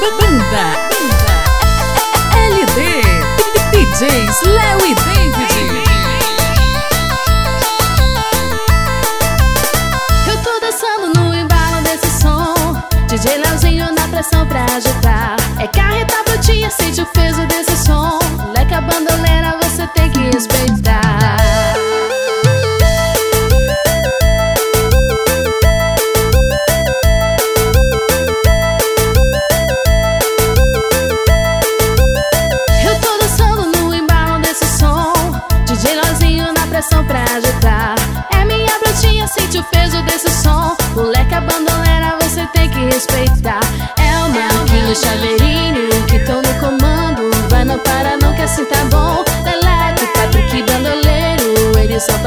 Banda LD DJs Léo e David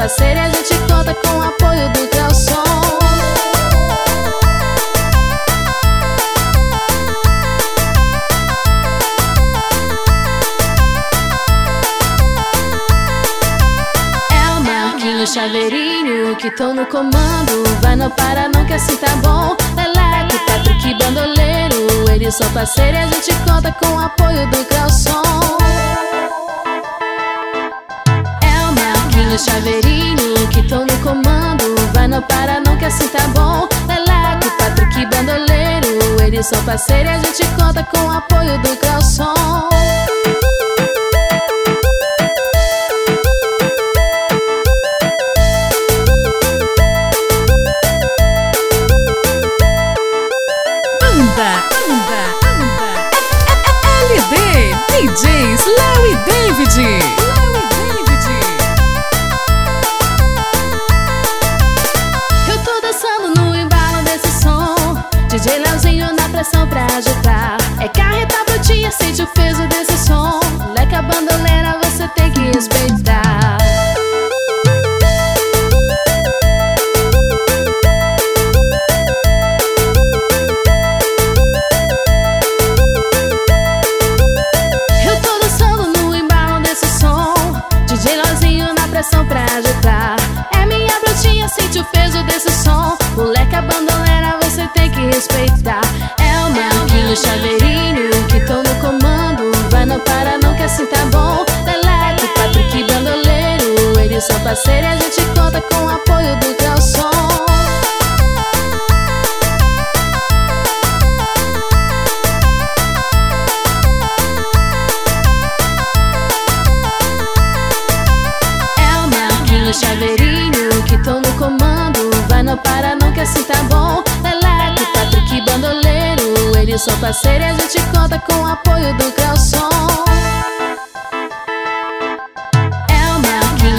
Parceiros e a gente conta com o apoio do Calção É o Marquinho Chaveirinho que tão no comando. Vai não para não que assim tá bom. Leleco, Patrick Bandoleiro Eles são parceiros e a gente conta com o apoio do Calção o Marquinho Chaveirinho que tão no comando. Vai não para que assim tá bom. Leleco, Patrick Bandoleiro Eles são parceiros e a gente conta com o apoio do Calção Banda LD DJs Léo e Parceiros e a gente conta com o apoio do Calção É o Marquinho Chaveirinho que tão no comando. Vai não para que assim tá bom. Leleco, Patrick Bandoleiro Eles são parceiros e a gente conta com o apoio do Calção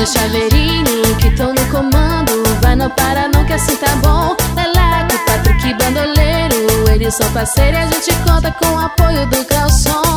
o Marquinho Chaveirinho que tão no comando. Vai não para que assim tá bom? Leleco, Patrick Bandoleiro. Eles são parceiros e a gente conta com o apoio do Calção